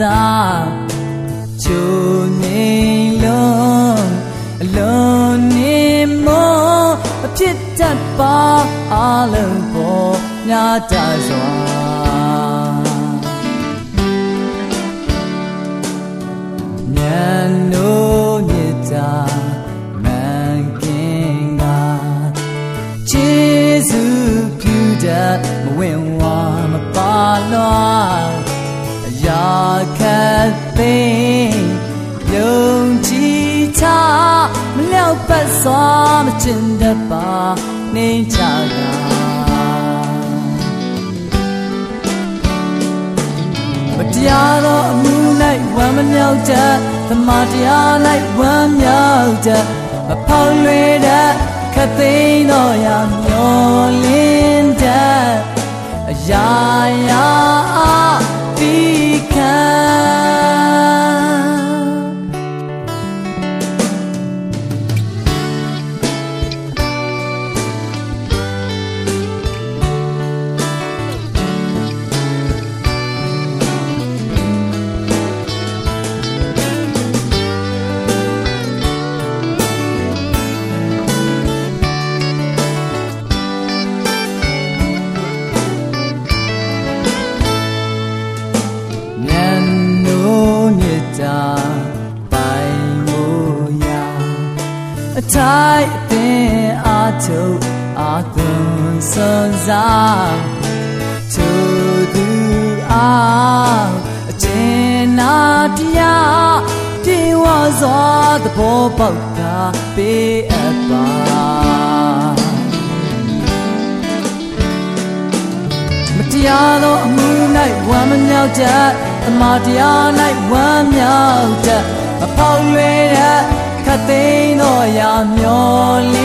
စားချိုနေလုံးအလုံးနေမအဖြစ်တတ်ပါအလုံးပေါ်ညာတစွာမြန်နိုးမြစ်တာမန်ကင်ကခြေစုပြူတတ်မဝင်ဝါမပါလွား သိယုံကြည်ထားမလျောက်ပတ်စွာမချင်တတ်ပါနေချတာမတရားသောအမှု၌ဝမ်းမမြောက်တတ်သမာတရား၌ဝမ်းမြောက်တတ်မဖောက်လွေတတ်ခတ်သိမ်းသောရာမျောလင်း အထိုက်အသင်အာထုတ်အာသွန်စွန်စားသူသူအားအကျဉ်းနာတရားပြေဝစွာသဘောပေါက်တာပေးအပ်ပါမတရားသောအမှု၌ဝမ်းမမြောက်တတ်အမှားတရား၌ဝမ်းမြောက်တတ်မဖောက်လွယ်တတ် ခတ်သိမ်းသောရာမျောလ